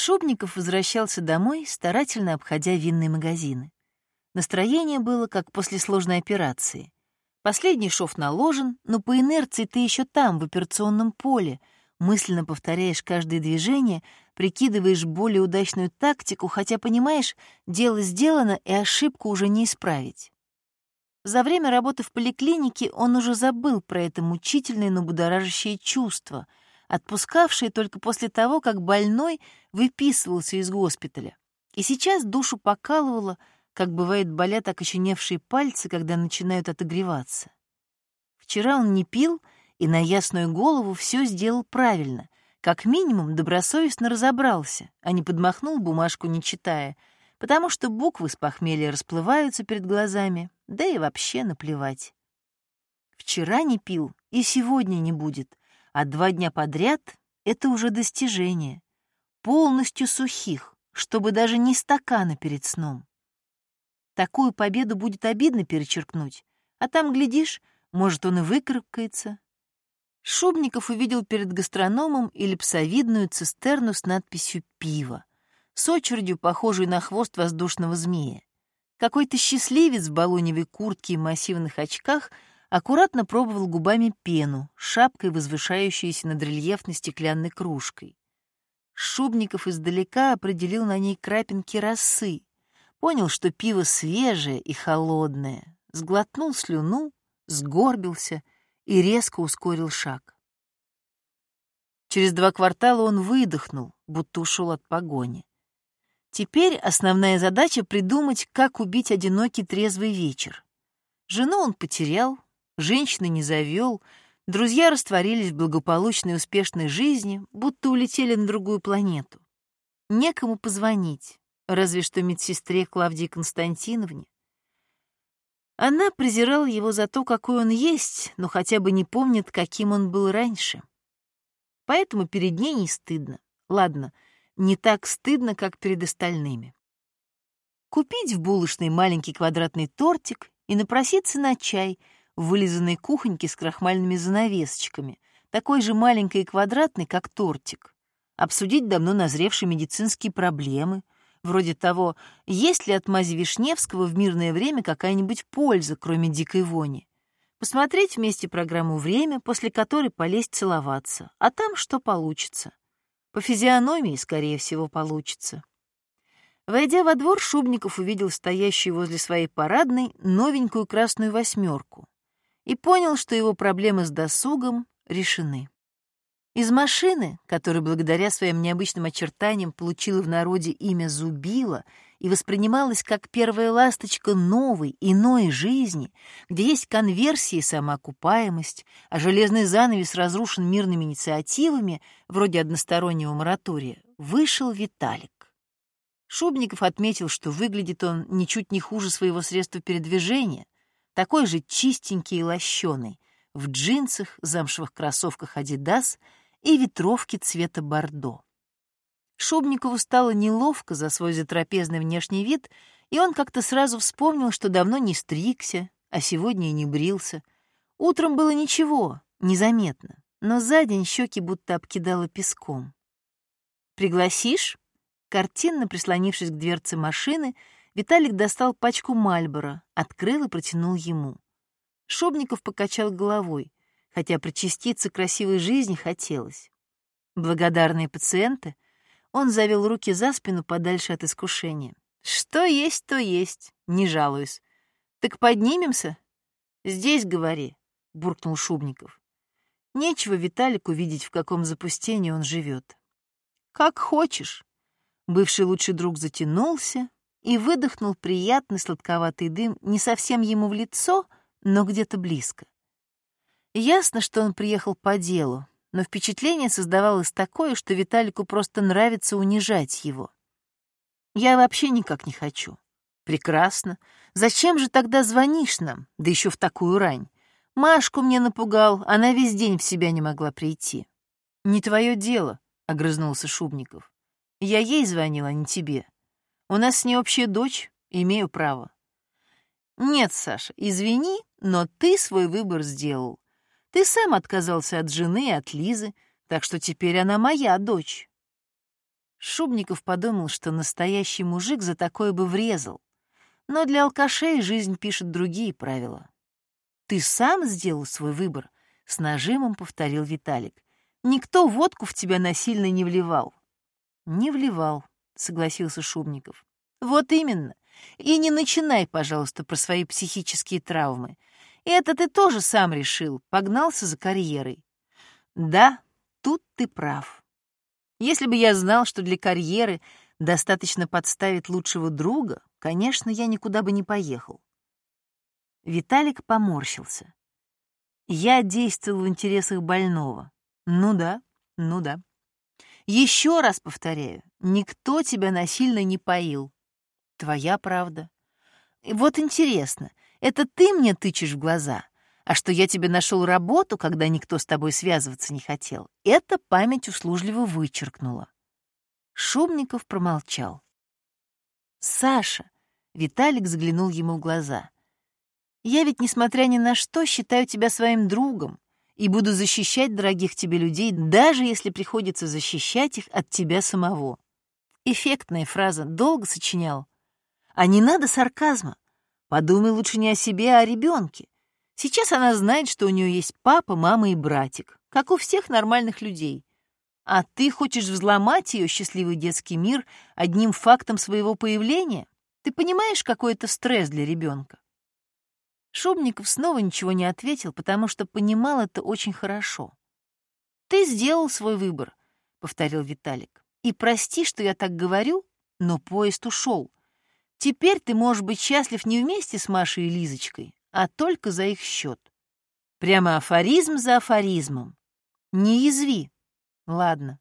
Шубников возвращался домой, старательно обходя винные магазины. Настроение было, как после сложной операции. Последний шов наложен, но по инерции ты еще там, в операционном поле, мысленно повторяешь каждое движение, прикидываешь более удачную тактику, хотя понимаешь, дело сделано, и ошибку уже не исправить. За время работы в поликлинике он уже забыл про это мучительное, но будоражащее чувство, отпускавшее только после того, как больной выписывался из госпиталя. И сейчас душу покалывало, как бывает болят окоченевшие пальцы, когда начинают отогреваться. Вчера он не пил и на ясную голову все сделал правильно, как минимум добросовестно разобрался, а не подмахнул бумажку, не читая, потому что буквы с похмелья расплываются перед глазами, да и вообще наплевать. Вчера не пил и сегодня не будет, а два дня подряд — это уже достижение. Полностью сухих, чтобы даже не стакана перед сном. Такую победу будет обидно перечеркнуть, а там, глядишь, может, он и выкарабкается. Шубников увидел перед гастрономом эллипсовидную цистерну с надписью «Пиво», с очередью, похожей на хвост воздушного змея. Какой-то счастливец в балоневой куртке и массивных очках аккуратно пробовал губами пену, шапкой, возвышающейся над рельефной стеклянной кружкой. Шубников издалека определил на ней крапинки росы, понял, что пиво свежее и холодное, сглотнул слюну, сгорбился и резко ускорил шаг. Через два квартала он выдохнул, будто ушел от погони. Теперь основная задача — придумать, как убить одинокий трезвый вечер. Жену он потерял, женщины не завел, друзья растворились в благополучной успешной жизни, будто улетели на другую планету. Некому позвонить, разве что медсестре Клавдии Константиновне. Она презирала его за то, какой он есть, но хотя бы не помнит, каким он был раньше. Поэтому перед ней не стыдно. Ладно, — не так стыдно, как перед остальными. Купить в булочной маленький квадратный тортик и напроситься на чай в вылизанной кухоньке с крахмальными занавесочками, такой же маленькой и квадратный, как тортик. Обсудить давно назревшие медицинские проблемы, вроде того, есть ли от мази Вишневского в мирное время какая-нибудь польза, кроме дикой вони. Посмотреть вместе программу «Время», после которой полезть целоваться, а там что получится. По физиономии, скорее всего, получится. Войдя во двор, Шубников увидел стоящую возле своей парадной новенькую красную восьмерку и понял, что его проблемы с досугом решены. Из машины, которая благодаря своим необычным очертаниям получила в народе имя Зубила и воспринималась как первая ласточка новой, иной жизни, где есть конверсия и самоокупаемость, а железный занавес разрушен мирными инициативами, вроде одностороннего моратория, вышел Виталик. Шубников отметил, что выглядит он ничуть не хуже своего средства передвижения, такой же чистенький и лощеный, в джинсах, замшевых кроссовках «Адидас» и ветровке цвета бордо. Шубникову стало неловко за свой затрапезный внешний вид, и он как-то сразу вспомнил, что давно не стригся, а сегодня и не брился. Утром было ничего, незаметно, но за день щеки будто обкидало песком. «Пригласишь?» Картинно прислонившись к дверце машины, Виталик достал пачку Мальбора, открыл и протянул ему. Шубников покачал головой, хотя причаститься красивой жизни хотелось. Благодарные пациенты — он завел руки за спину подальше от искушения. «Что есть, то есть, не жалуюсь. Так поднимемся?» «Здесь говори», — буркнул Шубников. Нечего Виталику видеть, в каком запустении он живет. «Как хочешь». Бывший лучший друг затянулся и выдохнул приятный сладковатый дым не совсем ему в лицо, но где-то близко. Ясно, что он приехал по делу, но впечатление создавалось такое, что Виталику просто нравится унижать его. «Я вообще никак не хочу». «Прекрасно. Зачем же тогда звонишь нам, да еще в такую рань? Машку мне напугал, она весь день в себя не могла прийти». «Не твое дело», — огрызнулся Шубников. «Я ей звонил, а не тебе. У нас с ней общая дочь, имею право». «Нет, Саша, извини, но ты свой выбор сделал. Ты сам отказался от жены и от Лизы, так что теперь она моя дочь. Шубников подумал, что настоящий мужик за такое бы врезал. Но для алкашей жизнь пишет другие правила. «Ты сам сделал свой выбор», — с нажимом повторил Виталик. «Никто водку в тебя насильно не вливал». «Не вливал», — согласился Шубников. «Вот именно. И не начинай, пожалуйста, про свои психические травмы. Это ты тоже сам решил, погнался за карьерой. Да, тут ты прав. Если бы я знал, что для карьеры достаточно подставить лучшего друга, конечно, я никуда бы не поехал. Виталик поморщился. Я действовал в интересах больного. Ну да, ну да. Еще раз повторяю, никто тебя насильно не поил. Твоя правда. И вот интересно, это ты мне тычешь в глаза, а что я тебе нашел работу, когда никто с тобой связываться не хотел, это память услужливо вычеркнула. Шубников промолчал. «Саша!» — Виталик взглянул ему в глаза. «Я ведь, несмотря ни на что, считаю тебя своим другом и буду защищать дорогих тебе людей, даже если приходится защищать их от тебя самого». Эффектная фраза, долго сочинял. А не надо сарказма. Подумай лучше не о себе, а о ребенке. Сейчас она знает, что у нее есть папа, мама и братик, как у всех нормальных людей. А ты хочешь взломать ее счастливый детский мир одним фактом своего появления? Ты понимаешь, какой это стресс для ребенка? Шубников снова ничего не ответил, потому что понимал это очень хорошо. «Ты сделал свой выбор», — повторил Виталик. «И прости, что я так говорю, но поезд ушел. Теперь ты можешь быть счастлив не вместе с Машей и Лизочкой, а только за их счет. Прямо афоризм за афоризмом. Не язви. Ладно.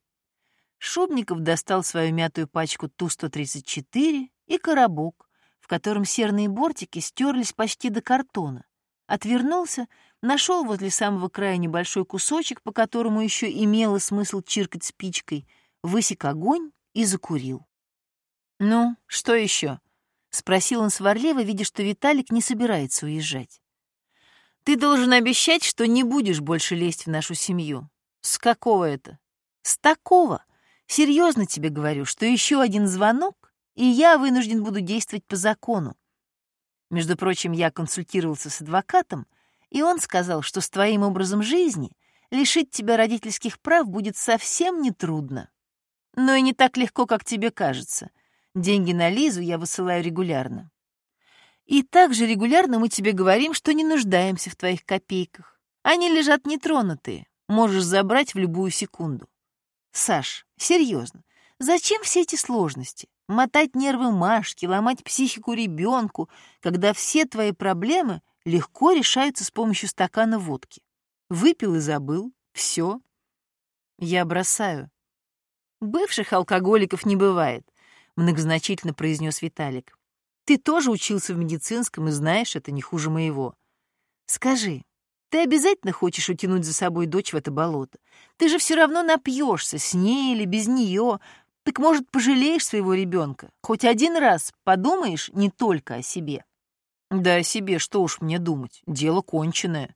Шубников достал свою мятую пачку Ту-134 и коробок, в котором серные бортики стерлись почти до картона. Отвернулся, нашел возле самого края небольшой кусочек, по которому еще имело смысл чиркать спичкой, высек огонь и закурил. «Ну, что еще?» — спросил он сварливо, видя, что Виталик не собирается уезжать. «Ты должен обещать, что не будешь больше лезть в нашу семью. С какого это?» «С такого. Серьезно тебе говорю, что еще один звонок, и я вынужден буду действовать по закону. Между прочим, я консультировался с адвокатом, и он сказал, что с твоим образом жизни лишить тебя родительских прав будет совсем нетрудно. Но и не так легко, как тебе кажется. Деньги на Лизу я высылаю регулярно. И также регулярно мы тебе говорим, что не нуждаемся в твоих копейках. Они лежат нетронутые, можешь забрать в любую секунду. Саш, серьезно, зачем все эти сложности? Мотать нервы Машки, ломать психику ребенку, когда все твои проблемы легко решаются с помощью стакана водки. Выпил и забыл. Все. Я бросаю. Бывших алкоголиков не бывает многозначительно произнес Виталик. Ты тоже учился в медицинском и знаешь, это не хуже моего. Скажи, ты обязательно хочешь утянуть за собой дочь в это болото? Ты же все равно напьешься, с ней или без нее. Так, может, пожалеешь своего ребенка? Хоть один раз подумаешь не только о себе. Да о себе что уж мне думать, дело конченое.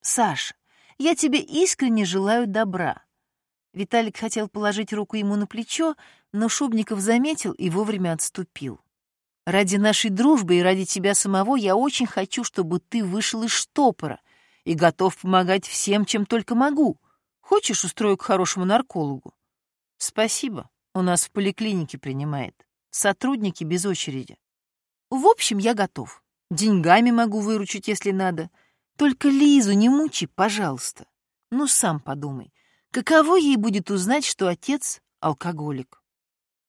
Саша, я тебе искренне желаю добра. Виталик хотел положить руку ему на плечо, но Шубников заметил и вовремя отступил. «Ради нашей дружбы и ради тебя самого я очень хочу, чтобы ты вышел из штопора и готов помогать всем, чем только могу. Хочешь, устрою к хорошему наркологу?» «Спасибо, у нас в поликлинике принимает. Сотрудники без очереди. В общем, я готов. Деньгами могу выручить, если надо. Только Лизу не мучи, пожалуйста. Ну, сам подумай. Каково ей будет узнать, что отец — алкоголик?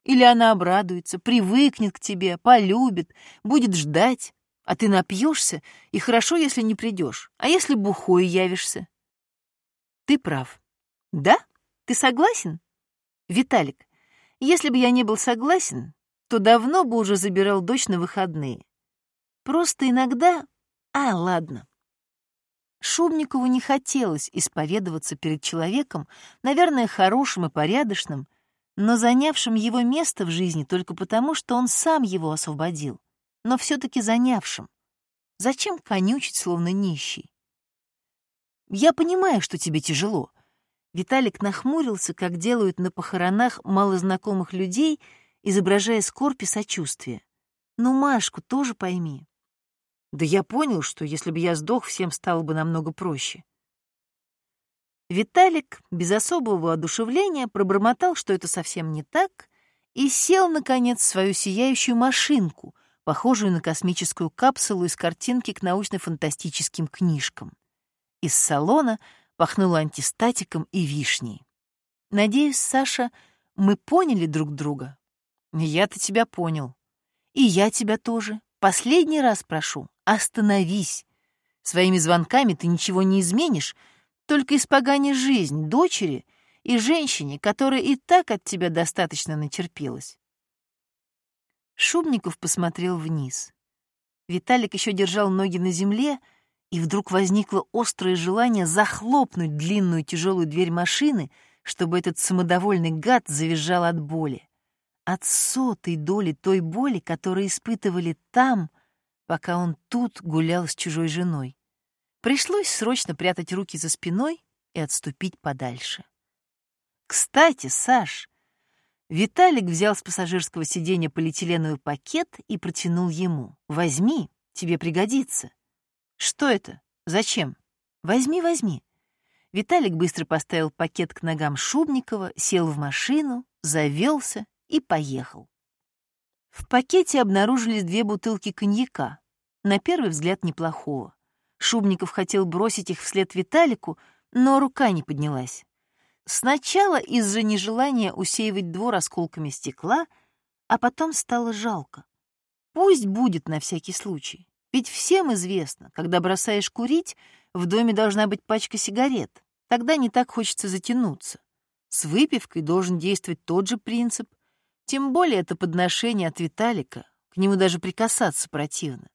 Или она обрадуется, привыкнет к тебе, полюбит, будет ждать, а ты напьешься, и хорошо, если не придешь, а если бухой явишься? Ты прав. Да? Ты согласен? Виталик, если бы я не был согласен, то давно бы уже забирал дочь на выходные. Просто иногда... А, ладно. Шубникову не хотелось исповедоваться перед человеком, наверное, хорошим и порядочным, но занявшим его место в жизни только потому, что он сам его освободил, но все-таки занявшим. Зачем конючить, словно нищий? Я понимаю, что тебе тяжело. Виталик нахмурился, как делают на похоронах малознакомых людей, изображая скорбь и сочувствие. «Ну, Машку тоже пойми». «Да я понял, что если бы я сдох, всем стало бы намного проще». Виталик без особого воодушевления пробормотал, что это совсем не так, и сел, наконец, в свою сияющую машинку, похожую на космическую капсулу из картинки к научно-фантастическим книжкам. Из салона пахнуло антистатиком и вишней. «Надеюсь, Саша, мы поняли друг друга?» «Я-то тебя понял. И я тебя тоже. Последний раз прошу, остановись. Своими звонками ты ничего не изменишь, только испоганишь жизнь дочери и женщине, которая и так от тебя достаточно натерпелась». Шубников посмотрел вниз. Виталик еще держал ноги на земле, и вдруг возникло острое желание захлопнуть длинную тяжелую дверь машины, чтобы этот самодовольный гад завизжал от боли. От сотой доли той боли, которую испытывали там, пока он тут гулял с чужой женой. Пришлось срочно прятать руки за спиной и отступить подальше. «Кстати, Саш, Виталик взял с пассажирского сиденья полиэтиленовый пакет и протянул ему. «Возьми, тебе пригодится». «Что это? Зачем?» «Возьми, возьми». Виталик быстро поставил пакет к ногам Шубникова, сел в машину, завелся и поехал. В пакете обнаружились две бутылки коньяка. На первый взгляд неплохого. Шубников хотел бросить их вслед Виталику, но рука не поднялась. Сначала из-за нежелания усеивать двор осколками стекла, а потом стало жалко. Пусть будет на всякий случай. Ведь всем известно, когда бросаешь курить, в доме должна быть пачка сигарет. Тогда не так хочется затянуться. С выпивкой должен действовать тот же принцип. Тем более это подношение от Виталика. К нему даже прикасаться противно.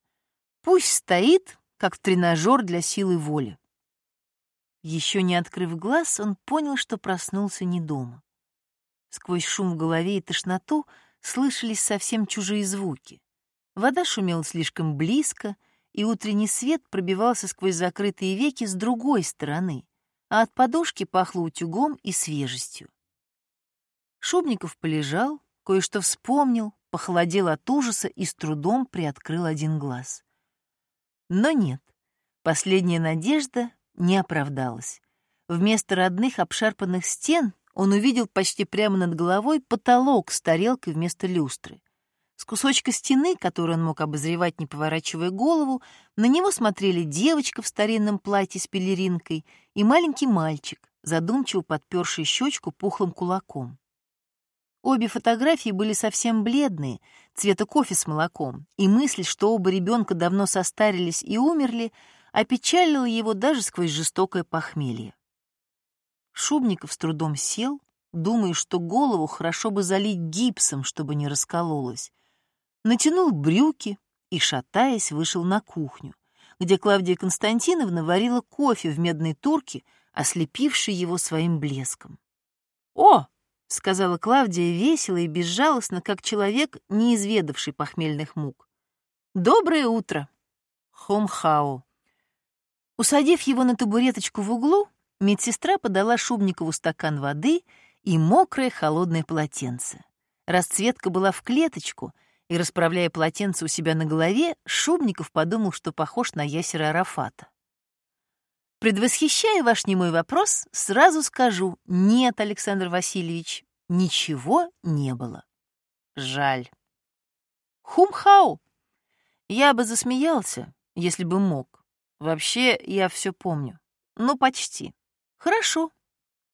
Пусть стоит, как тренажер для силы воли. Еще не открыв глаз, он понял, что проснулся не дома. Сквозь шум в голове и тошноту слышались совсем чужие звуки. Вода шумела слишком близко, и утренний свет пробивался сквозь закрытые веки с другой стороны, а от подушки пахло утюгом и свежестью. Шубников полежал, кое-что вспомнил, похолодел от ужаса и с трудом приоткрыл один глаз. Но нет, последняя надежда не оправдалось. Вместо родных обшарпанных стен он увидел почти прямо над головой потолок с тарелкой вместо люстры. С кусочка стены, который он мог обозревать, не поворачивая голову, на него смотрели девочка в старинном платье с пелеринкой и маленький мальчик, задумчиво подперший щечку пухлым кулаком. Обе фотографии были совсем бледные, цвета кофе с молоком, и мысль, что оба ребенка давно состарились и умерли, опечалило его даже сквозь жестокое похмелье. Шубников с трудом сел, думая, что голову хорошо бы залить гипсом, чтобы не раскололась. Натянул брюки и, шатаясь, вышел на кухню, где Клавдия Константиновна варила кофе в медной турке, ослепившей его своим блеском. «О!» — сказала Клавдия весело и безжалостно, как человек, не изведавший похмельных мук. «Доброе утро!» Хомхао. Усадив его на табуреточку в углу, медсестра подала Шубникову стакан воды и мокрое холодное полотенце. Расцветка была в клеточку, и, расправляя полотенце у себя на голове, Шубников подумал, что похож на ясера Арафата. Предвосхищая ваш немой вопрос, сразу скажу, нет, Александр Васильевич, ничего не было. Жаль. Хумхау! Я бы засмеялся, если бы мог. Вообще, я все помню. Ну, почти. Хорошо.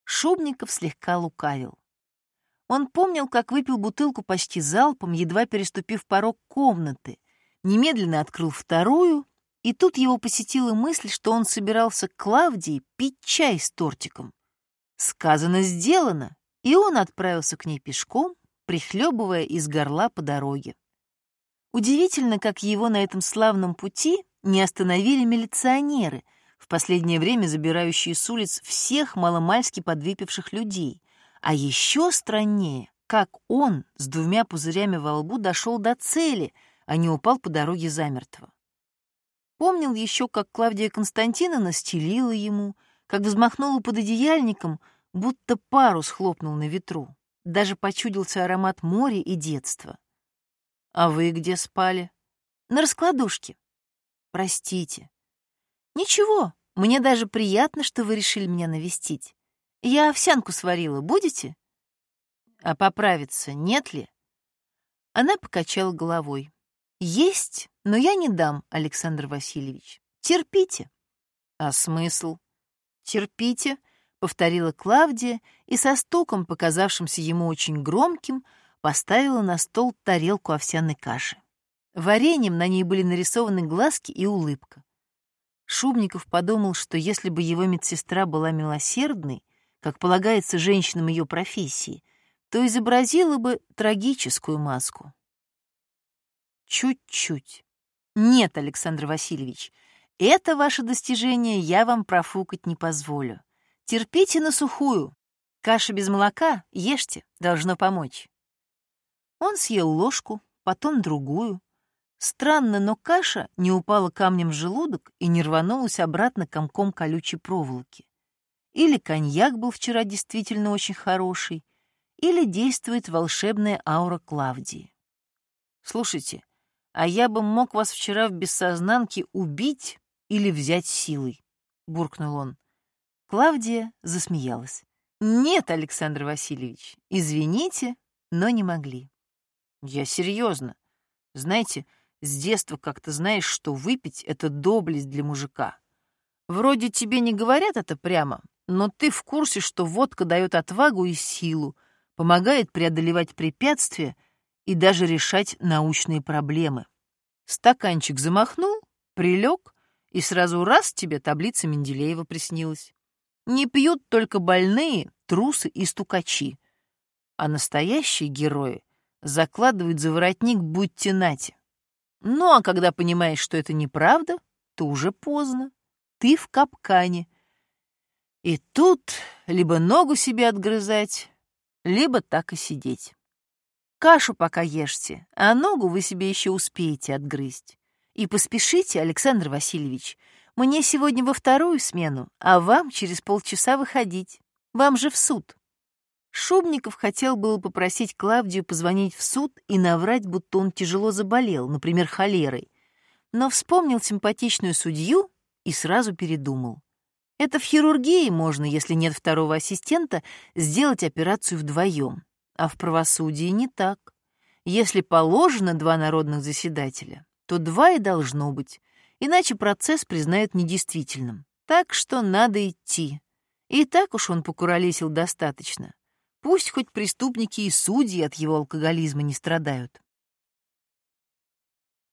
Шубников слегка лукавил. Он помнил, как выпил бутылку почти залпом, едва переступив порог комнаты, немедленно открыл вторую, и тут его посетила мысль, что он собирался к Клавдии пить чай с тортиком. Сказано, сделано, и он отправился к ней пешком, прихлебывая из горла по дороге. Удивительно, как его на этом славном пути не остановили милиционеры, в последнее время забирающие с улиц всех маломальски подвыпивших людей. А еще страннее, как он с двумя пузырями во лбу дошел до цели, а не упал по дороге замертво. Помнил еще, как Клавдия Константиновна стелила ему, как взмахнула под одеяльником, будто парус хлопнул на ветру. Даже почудился аромат моря и детства. «А вы где спали?» «На раскладушке». «Простите». «Ничего, мне даже приятно, что вы решили меня навестить. Я овсянку сварила, будете?» «А поправиться нет ли?» Она покачала головой. «Есть, но я не дам, Александр Васильевич. Терпите». «А смысл?» «Терпите», — повторила Клавдия и со стуком, показавшимся ему очень громким, поставила на стол тарелку овсяной каши. Вареньем на ней были нарисованы глазки и улыбка. Шубников подумал, что если бы его медсестра была милосердной, как полагается женщинам ее профессии, то изобразила бы трагическую маску. Чуть-чуть. Нет, Александр Васильевич, это ваше достижение я вам профукать не позволю. Терпите на сухую. Каша без молока ешьте, должно помочь. Он съел ложку, потом другую. Странно, но каша не упала камнем в желудок и не рванулась обратно комком колючей проволоки. Или коньяк был вчера действительно очень хороший, или действует волшебная аура Клавдии. Слушайте, а я бы мог вас вчера в бессознанке убить или взять силой, буркнул он. Клавдия засмеялась. «Нет, Александр Васильевич, извините, но не могли». «Я серьезно. Знаете, с детства как-то знаешь, что выпить — это доблесть для мужика. Вроде тебе не говорят это прямо, но ты в курсе, что водка дает отвагу и силу, помогает преодолевать препятствия и даже решать научные проблемы. Стаканчик замахнул, прилег, и сразу раз тебе таблица Менделеева приснилась. Не пьют только больные, трусы и стукачи. А настоящие герои закладывают за воротник будьте нате. Ну а когда понимаешь, что это неправда, то уже поздно. Ты в капкане. И тут либо ногу себе отгрызать, либо так и сидеть. Кашу пока ешьте, а ногу вы себе еще успеете отгрызть. И поспешите, Александр Васильевич, мне сегодня во вторую смену, а вам через полчаса выходить. Вам же в суд». Шубников хотел было попросить Клавдию позвонить в суд и наврать, будто он тяжело заболел, например, холерой, но вспомнил симпатичную судью и сразу передумал. Это в хирургии можно, если нет второго ассистента, сделать операцию вдвоем, а в правосудии не так. Если положено два народных заседателя, то два и должно быть, иначе процесс признают недействительным. Так что надо идти. И так уж он покуролесил достаточно. Пусть хоть преступники и судьи от его алкоголизма не страдают.